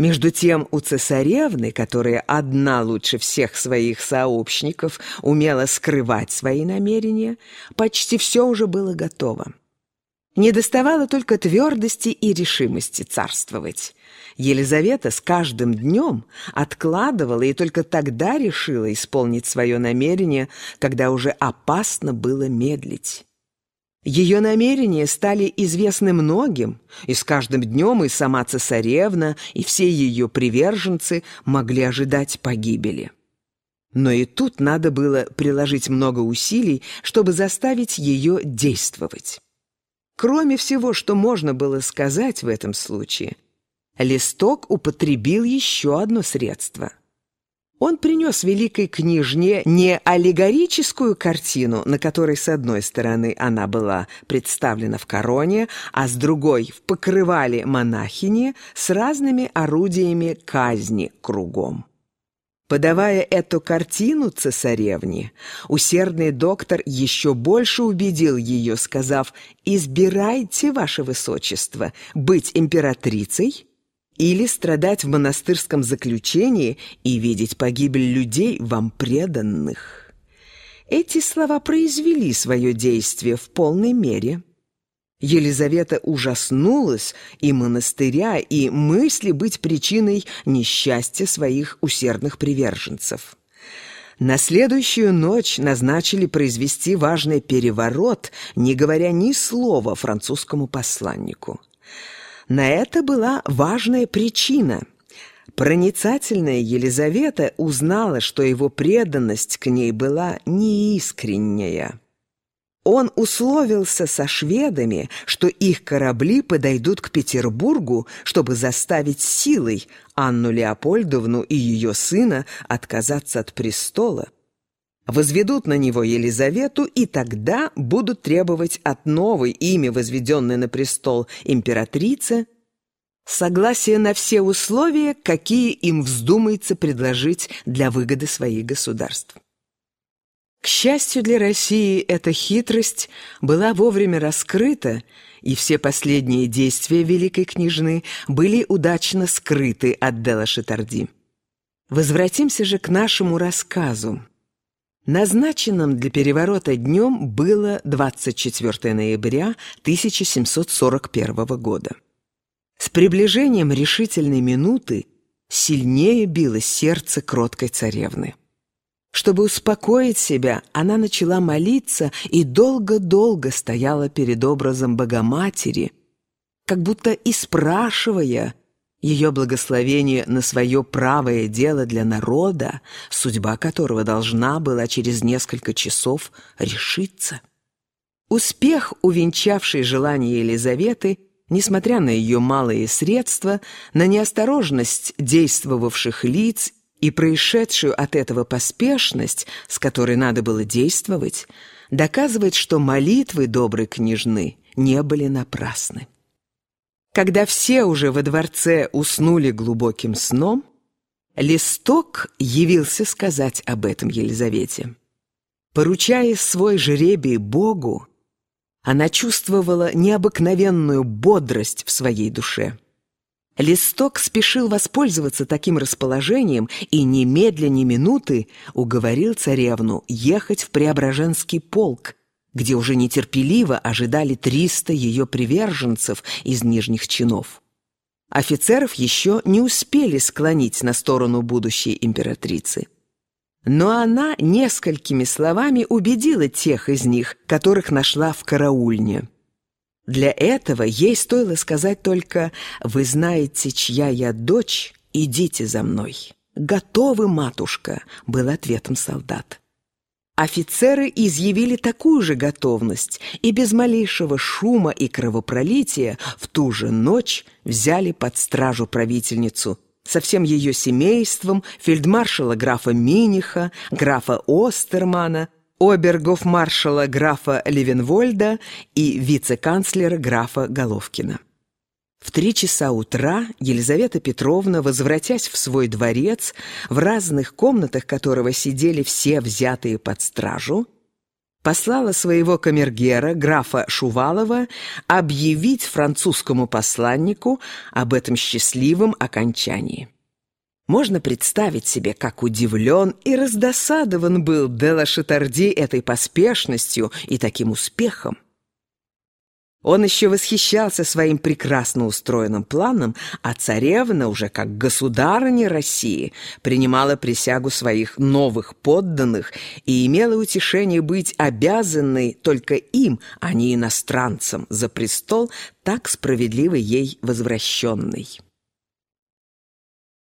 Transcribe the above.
Между тем у цесаревны, которая одна лучше всех своих сообщников умела скрывать свои намерения, почти все уже было готово. Не доставало только твердости и решимости царствовать. Елизавета с каждым днем откладывала и только тогда решила исполнить свое намерение, когда уже опасно было медлить. Ее намерения стали известны многим, и с каждым днем и сама цесаревна, и все ее приверженцы могли ожидать погибели. Но и тут надо было приложить много усилий, чтобы заставить ее действовать. Кроме всего, что можно было сказать в этом случае, Листок употребил еще одно средство – он принес великой княжне не аллегорическую картину, на которой с одной стороны она была представлена в короне, а с другой в покрывале монахини с разными орудиями казни кругом. Подавая эту картину цесаревне, усердный доктор еще больше убедил ее, сказав «Избирайте, ваше высочество, быть императрицей» или страдать в монастырском заключении и видеть погибель людей вам преданных. Эти слова произвели свое действие в полной мере. Елизавета ужаснулась и монастыря, и мысли быть причиной несчастья своих усердных приверженцев. На следующую ночь назначили произвести важный переворот, не говоря ни слова французскому посланнику. На это была важная причина. Проницательная Елизавета узнала, что его преданность к ней была неискренняя. Он условился со шведами, что их корабли подойдут к Петербургу, чтобы заставить силой Анну Леопольдовну и ее сына отказаться от престола. Возведут на него Елизавету, и тогда будут требовать от новой, ими возведенной на престол императрицы, согласие на все условия, какие им вздумается предложить для выгоды своих государств. К счастью для России, эта хитрость была вовремя раскрыта, и все последние действия великой княжны были удачно скрыты от Дела Шатарди. Возвратимся же к нашему рассказу. Назначенным для переворота днем было 24 ноября 1741 года. С приближением решительной минуты сильнее билось сердце кроткой царевны. Чтобы успокоить себя, она начала молиться и долго-долго стояла перед образом Богоматери, как будто и спрашивая, ее благословение на свое правое дело для народа, судьба которого должна была через несколько часов решиться. Успех, увенчавший желание Елизаветы, несмотря на ее малые средства, на неосторожность действовавших лиц и происшедшую от этого поспешность, с которой надо было действовать, доказывает, что молитвы доброй княжны не были напрасны. Когда все уже во дворце уснули глубоким сном, Листок явился сказать об этом Елизавете. Поручая свой жребий Богу, она чувствовала необыкновенную бодрость в своей душе. Листок спешил воспользоваться таким расположением и немедля ни минуты уговорил царевну ехать в Преображенский полк, где уже нетерпеливо ожидали 300 ее приверженцев из нижних чинов. Офицеров еще не успели склонить на сторону будущей императрицы. Но она несколькими словами убедила тех из них, которых нашла в караульне. Для этого ей стоило сказать только «Вы знаете, чья я дочь, идите за мной». «Готовы, матушка», — был ответом солдат. Офицеры изъявили такую же готовность и без малейшего шума и кровопролития в ту же ночь взяли под стражу правительницу со всем ее семейством, фельдмаршала графа Миниха, графа Остермана, обергофмаршала графа Левенвольда и вице-канцлера графа Головкина. В три часа утра Елизавета Петровна, возвратясь в свой дворец, в разных комнатах которого сидели все взятые под стражу, послала своего камергера, графа Шувалова, объявить французскому посланнику об этом счастливом окончании. Можно представить себе, как удивлен и раздосадован был Делла Шатарди этой поспешностью и таким успехом. Он еще восхищался своим прекрасно устроенным планом, а царевна уже как государыня России принимала присягу своих новых подданных и имела утешение быть обязанной только им, а не иностранцам, за престол так справедливо ей возвращенный.